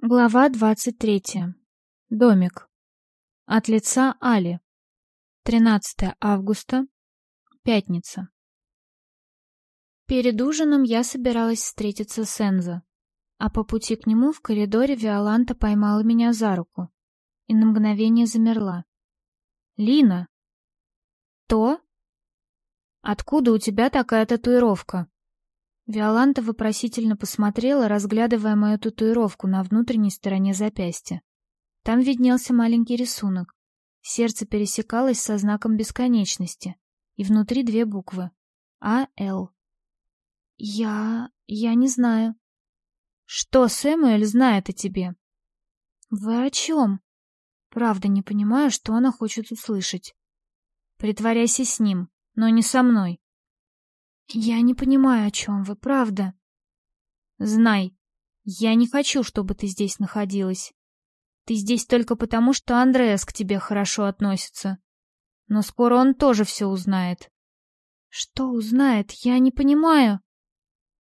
Глава двадцать третья. Домик. От лица Али. 13 августа. Пятница. Перед ужином я собиралась встретиться с Энзо, а по пути к нему в коридоре Виоланта поймала меня за руку и на мгновение замерла. «Лина!» «То? Откуда у тебя такая татуировка?» Виоланта вопросительно посмотрела, разглядывая мою татуировку на внутренней стороне запястья. Там виднелся маленький рисунок. Сердце пересекалось со знаком бесконечности, и внутри две буквы — А-Л. «Я... я не знаю». «Что Сэмюэль знает о тебе?» «Вы о чем?» «Правда не понимаю, что она хочет услышать». «Притворяйся с ним, но не со мной». «Я не понимаю, о чем вы, правда?» «Знай, я не хочу, чтобы ты здесь находилась. Ты здесь только потому, что Андреас к тебе хорошо относится. Но скоро он тоже все узнает». «Что узнает? Я не понимаю».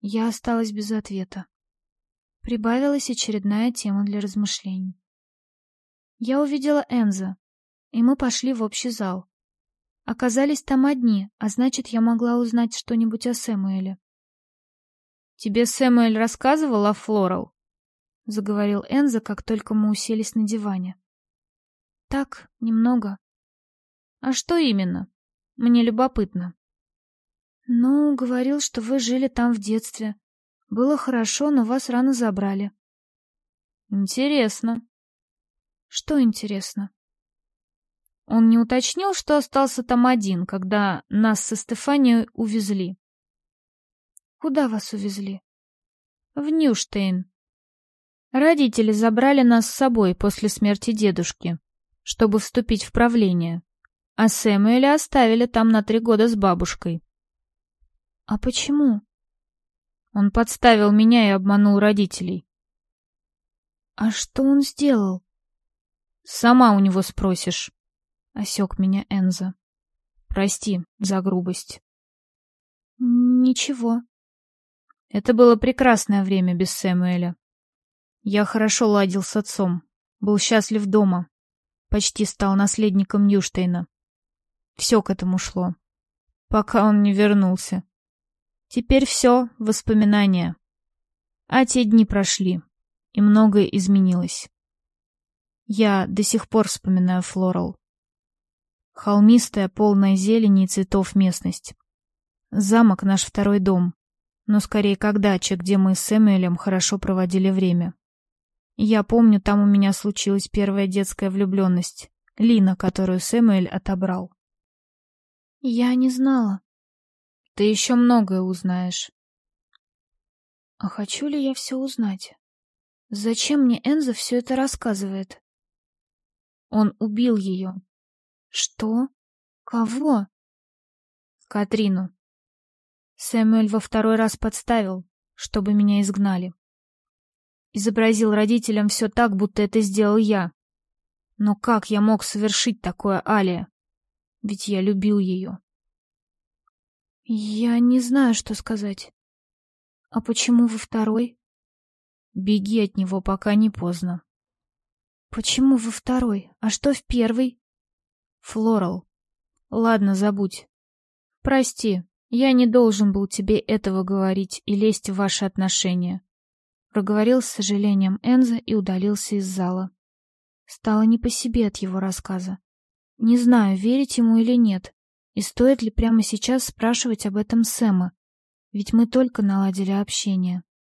Я осталась без ответа. Прибавилась очередная тема для размышлений. Я увидела Энза, и мы пошли в общий зал. Оказались там одни, а значит, я могла узнать что-нибудь о Сэмуэле. «Тебе Сэмуэль рассказывал о Флорал?» — заговорил Энза, как только мы уселись на диване. «Так, немного». «А что именно? Мне любопытно». «Ну, говорил, что вы жили там в детстве. Было хорошо, но вас рано забрали». «Интересно». «Что интересно?» Он не уточнил, что остался там один, когда нас со Стефанией увезли. Куда вас увезли? В Ньюштейн. Родители забрали нас с собой после смерти дедушки, чтобы вступить в правление. А Сэмюэля оставили там на три года с бабушкой. А почему? Он подставил меня и обманул родителей. А что он сделал? Сама у него спросишь. — осек меня Энза. «Прости за грубость». «Ничего». Это было прекрасное время без Сэмуэля. Я хорошо ладил с отцом, был счастлив дома, почти стал наследником Ньюштейна. Все к этому шло, пока он не вернулся. Теперь все воспоминания. А те дни прошли, и многое изменилось. Я до сих пор вспоминаю Флорал. Холмистая, полная зелени и цветов местность. Замок — наш второй дом, но скорее как дача, где мы с Эмилем хорошо проводили время. Я помню, там у меня случилась первая детская влюбленность. Лина, которую Сэмюэль отобрал. Я не знала. Ты еще многое узнаешь. А хочу ли я все узнать? Зачем мне Энза все это рассказывает? Он убил ее, что? Кого? Катрину. Сэмюэль во второй раз подставил, чтобы меня изгнали. Изобразил родителям все так, будто это сделал я. Но как я мог совершить такое, Алия? Ведь я любил ее. Я не знаю, что сказать. А почему вы второй? Беги от него, пока не поздно. Почему вы второй? А что в первый? Флорал. Ладно, забудь. Прости, я не должен был тебе этого говорить и лезть в ваши отношения. Проговорил с сожалением Энза и удалился из зала. Стало не по себе от его рассказа. Не знаю, верить ему или нет, и стоит ли прямо сейчас спрашивать об этом Сэма, ведь мы только наладили общение.